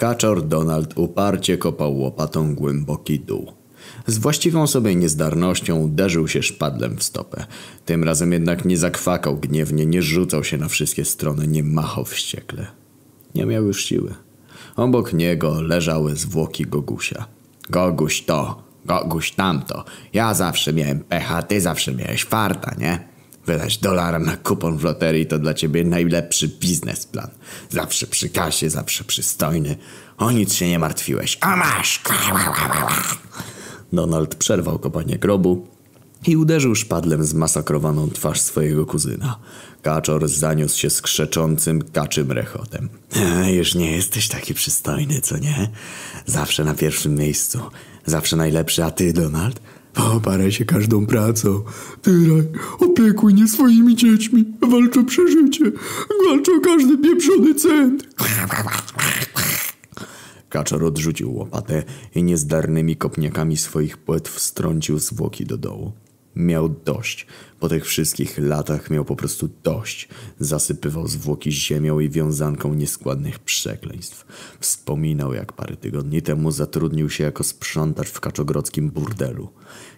Kaczor Donald uparcie kopał łopatą głęboki dół. Z właściwą sobie niezdarnością uderzył się szpadlem w stopę. Tym razem jednak nie zakwakał gniewnie, nie rzucał się na wszystkie strony, nie machał wściekle. Nie miał już siły. Obok niego leżały zwłoki Gogusia. Goguś to, Goguś tamto. Ja zawsze miałem pecha, ty zawsze miałeś farta, nie? Wydać dolara na kupon w loterii to dla ciebie najlepszy biznesplan. Zawsze przy kasie, zawsze przystojny. O nic się nie martwiłeś. A masz! Donald przerwał kopanie grobu i uderzył szpadlem zmasakrowaną twarz swojego kuzyna. Kaczor zaniósł się skrzeczącym kaczym rechotem. Już nie jesteś taki przystojny, co nie? Zawsze na pierwszym miejscu. Zawsze najlepszy, a ty, Donald? Poparę się każdą pracą. Tyraj, opiekuj nie swoimi dziećmi. Walcz o przeżycie. Walcz o każdy pieprzony cent. Kaczor odrzucił łopatę i niezdarnymi kopniakami swoich płetw strącił zwłoki do dołu. Miał dość. Po tych wszystkich latach miał po prostu dość. Zasypywał zwłoki ziemią i wiązanką nieskładnych przekleństw. Wspominał, jak parę tygodni temu zatrudnił się jako sprzątacz w kaczogrodzkim burdelu.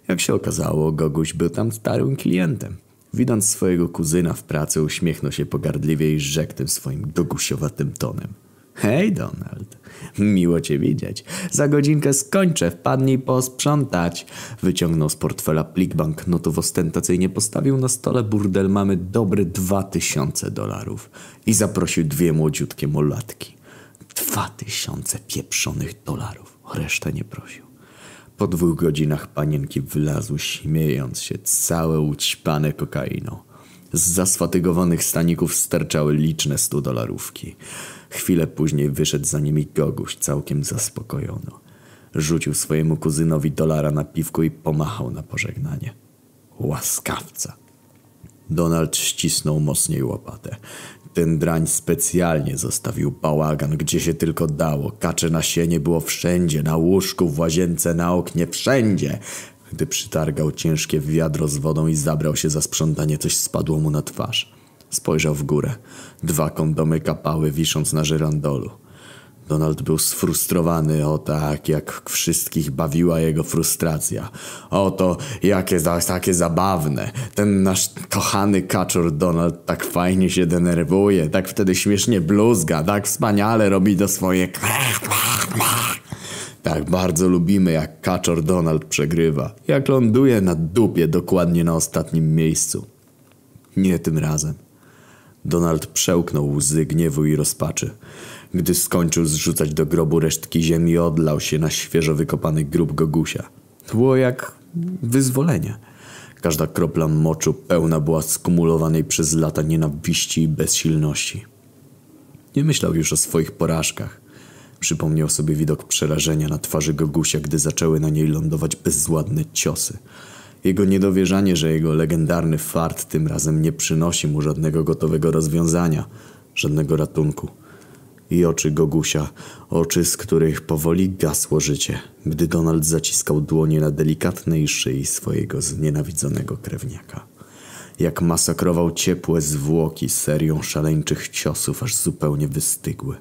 Jak się okazało, Goguś był tam starym klientem. Widząc swojego kuzyna w pracy, uśmiechnął się pogardliwie i rzekł tym swoim gogusiowatym tonem. Hej, Donald. Miło cię widzieć. Za godzinkę skończę, wpadnij posprzątać. Wyciągnął z portfela plik banknotów ostentacyjnie, postawił na stole burdel mamy dobre dwa tysiące dolarów i zaprosił dwie młodziutkie molatki. Dwa tysiące pieprzonych dolarów. O resztę nie prosił. Po dwóch godzinach panienki wylazły, śmiejąc się, całe ućpane kokainą. Z zasfatygowanych staników sterczały liczne stu dolarówki. Chwilę później wyszedł za nimi Goguś, całkiem zaspokojony. Rzucił swojemu kuzynowi dolara na piwku i pomachał na pożegnanie. Łaskawca. Donald ścisnął mocniej łopatę. Ten drań specjalnie zostawił bałagan, gdzie się tylko dało. Kacze na sienie było wszędzie, na łóżku, w łazience, na oknie, wszędzie. Gdy przytargał ciężkie wiadro z wodą i zabrał się za sprzątanie, coś spadło mu na twarz. Spojrzał w górę. Dwa kondomy kapały, wisząc na żyrandolu. Donald był sfrustrowany o tak, jak wszystkich bawiła jego frustracja. Oto, jakie takie zabawne. Ten nasz kochany kaczor Donald tak fajnie się denerwuje, tak wtedy śmiesznie bluzga, tak wspaniale robi do swoje tak bardzo lubimy, jak kaczor Donald przegrywa. Jak ląduje na dupie dokładnie na ostatnim miejscu. Nie tym razem. Donald przełknął łzy gniewu i rozpaczy. Gdy skończył zrzucać do grobu resztki ziemi, odlał się na świeżo wykopany grób Gogusia. Było jak wyzwolenie. Każda kropla moczu pełna była skumulowanej przez lata nienawiści i bezsilności. Nie myślał już o swoich porażkach. Przypomniał sobie widok przerażenia na twarzy Gogusia, gdy zaczęły na niej lądować bezładne ciosy. Jego niedowierzanie, że jego legendarny fart tym razem nie przynosi mu żadnego gotowego rozwiązania, żadnego ratunku. I oczy Gogusia, oczy, z których powoli gasło życie, gdy Donald zaciskał dłonie na delikatnej szyi swojego znienawidzonego krewniaka. Jak masakrował ciepłe zwłoki serią szaleńczych ciosów, aż zupełnie wystygły.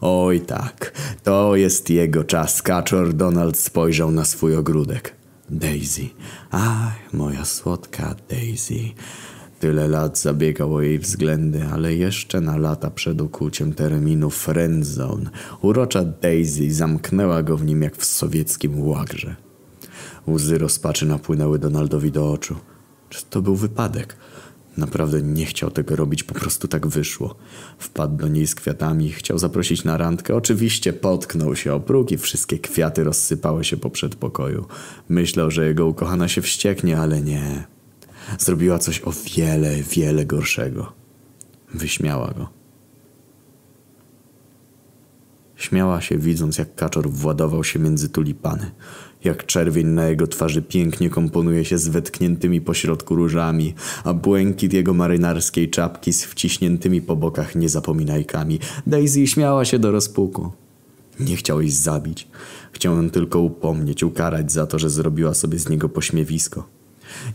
Oj tak, to jest jego czas. Kaczor Donald spojrzał na swój ogródek. Daisy. Ach, moja słodka Daisy. Tyle lat zabiegał o jej względy, ale jeszcze na lata przed ukłuciem terminu friendzone urocza Daisy zamknęła go w nim jak w sowieckim łagrze. Łzy rozpaczy napłynęły Donaldowi do oczu. Czy to był wypadek? Naprawdę nie chciał tego robić, po prostu tak wyszło. Wpadł do niej z kwiatami, chciał zaprosić na randkę. Oczywiście potknął się o próg i wszystkie kwiaty rozsypały się po przedpokoju. Myślał, że jego ukochana się wścieknie, ale nie. Zrobiła coś o wiele, wiele gorszego. Wyśmiała go. Śmiała się, widząc jak kaczor władował się między tulipany. Jak czerwień na jego twarzy pięknie komponuje się z wetkniętymi pośrodku różami, a błękit jego marynarskiej czapki z wciśniętymi po bokach niezapominajkami. Daisy śmiała się do rozpuku. Nie chciał jej zabić. Chciał ją tylko upomnieć, ukarać za to, że zrobiła sobie z niego pośmiewisko.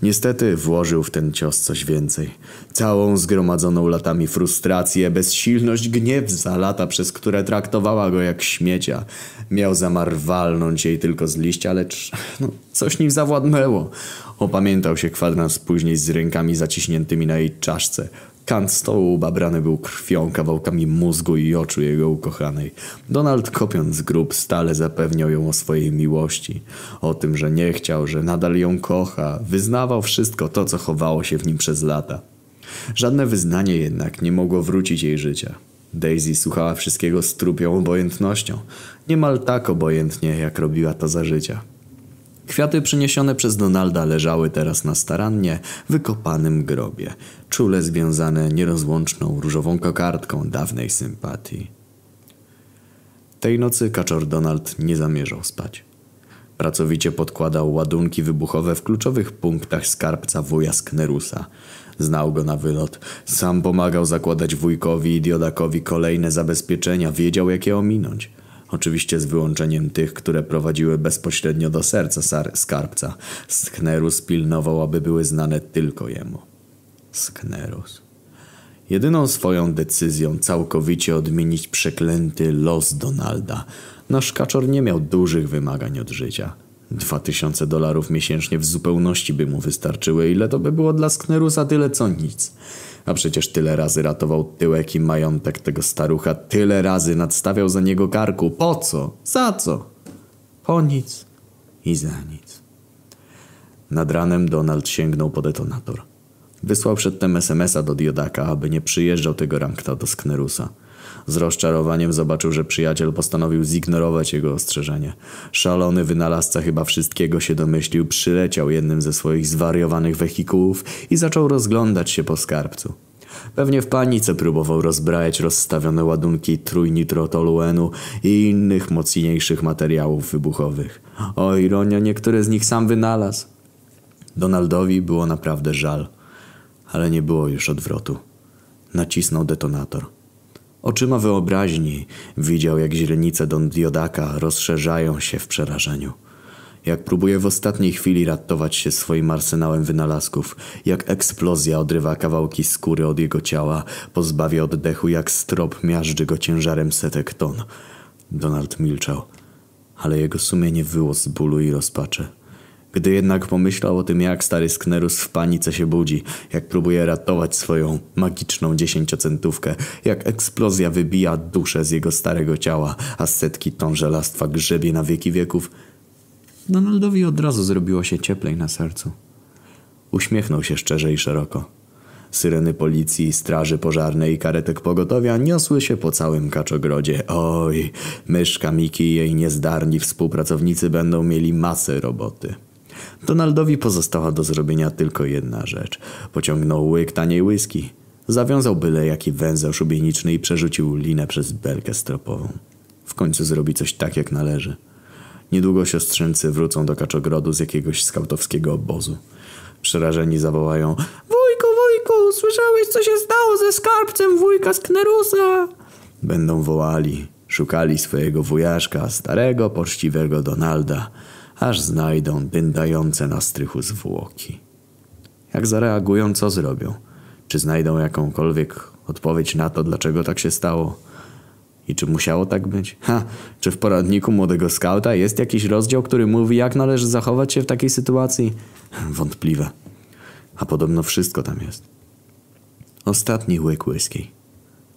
Niestety włożył w ten cios coś więcej. Całą zgromadzoną latami frustrację, bezsilność, gniew za lata, przez które traktowała go jak śmiecia. Miał zamar walnąć jej tylko z liścia, lecz no, coś nim zawładnęło. Opamiętał się kwadrans później z rękami zaciśniętymi na jej czaszce. Kant stołu ubabrany był krwią, kawałkami mózgu i oczu jego ukochanej. Donald kopiąc grób stale zapewniał ją o swojej miłości. O tym, że nie chciał, że nadal ją kocha. Wyznawał wszystko to, co chowało się w nim przez lata. Żadne wyznanie jednak nie mogło wrócić jej życia. Daisy słuchała wszystkiego z trupią obojętnością. Niemal tak obojętnie, jak robiła to za życia. Kwiaty przyniesione przez Donalda leżały teraz na starannie wykopanym grobie, czule związane nierozłączną różową kokardką dawnej sympatii. Tej nocy kaczor Donald nie zamierzał spać. Pracowicie podkładał ładunki wybuchowe w kluczowych punktach skarbca wuja Sknerusa. Znał go na wylot. Sam pomagał zakładać wujkowi i diodakowi kolejne zabezpieczenia. Wiedział, jak je ominąć. Oczywiście z wyłączeniem tych, które prowadziły bezpośrednio do serca skarbca. Sknerus pilnował, aby były znane tylko jemu. Sknerus. Jedyną swoją decyzją całkowicie odmienić przeklęty los Donalda. Nasz kaczor nie miał dużych wymagań od życia. Dwa tysiące dolarów miesięcznie w zupełności by mu wystarczyły, ile to by było dla Sknerusa tyle co nic. A przecież tyle razy ratował tyłek i majątek tego starucha, tyle razy nadstawiał za niego karku. Po co? Za co? Po nic i za nic. Nad ranem Donald sięgnął po detonator. Wysłał przedtem SMS-a do Diodaka, aby nie przyjeżdżał tego rankta do Sknerusa. Z rozczarowaniem zobaczył, że przyjaciel postanowił zignorować jego ostrzeżenie. Szalony wynalazca chyba wszystkiego się domyślił, przyleciał jednym ze swoich zwariowanych wehikułów i zaczął rozglądać się po skarbcu. Pewnie w panice próbował rozbrajać rozstawione ładunki trójnitrotoluenu i innych mocniejszych materiałów wybuchowych. O ironia, niektóre z nich sam wynalazł. Donaldowi było naprawdę żal, ale nie było już odwrotu. Nacisnął detonator. Oczyma wyobraźni widział, jak źrenice Don Diodaka rozszerzają się w przerażeniu. Jak próbuje w ostatniej chwili ratować się swoim arsenałem wynalazków, jak eksplozja odrywa kawałki skóry od jego ciała, pozbawia oddechu, jak strop miażdży go ciężarem setek ton. Donald milczał, ale jego sumienie wyło z bólu i rozpaczy. Gdy jednak pomyślał o tym, jak stary Sknerus w panice się budzi, jak próbuje ratować swoją magiczną dziesięciocentówkę, jak eksplozja wybija duszę z jego starego ciała, a setki ton żelastwa grzebie na wieki wieków, Donaldowi od razu zrobiło się cieplej na sercu. Uśmiechnął się szczerze i szeroko. Syreny policji, straży pożarnej i karetek pogotowia niosły się po całym kaczogrodzie. Oj, myszka Miki i jej niezdarni współpracownicy będą mieli masę roboty. Donaldowi pozostała do zrobienia tylko jedna rzecz. Pociągnął łyk taniej whisky. Zawiązał byle jaki węzeł szubieniczny i przerzucił linę przez belkę stropową. W końcu zrobi coś tak jak należy. Niedługo siostrzeńcy wrócą do Kaczogrodu z jakiegoś skautowskiego obozu. Przerażeni zawołają Wujku, wujku, słyszałeś co się stało ze skarbcem wujka z Knerusa? Będą wołali, szukali swojego wujaszka, starego, poczciwego Donalda, aż znajdą dyndające na strychu zwłoki. Jak zareagują, co zrobią? Czy znajdą jakąkolwiek odpowiedź na to, dlaczego tak się stało? I czy musiało tak być? Ha, czy w poradniku młodego skauta jest jakiś rozdział, który mówi, jak należy zachować się w takiej sytuacji? Wątpliwe. A podobno wszystko tam jest. Ostatni łyk whisky.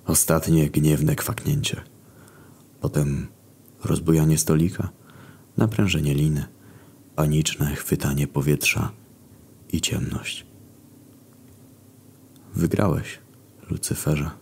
Ostatnie gniewne kwaknięcie. Potem rozbujanie stolika, naprężenie liny, paniczne chwytanie powietrza i ciemność. Wygrałeś, Lucyferze.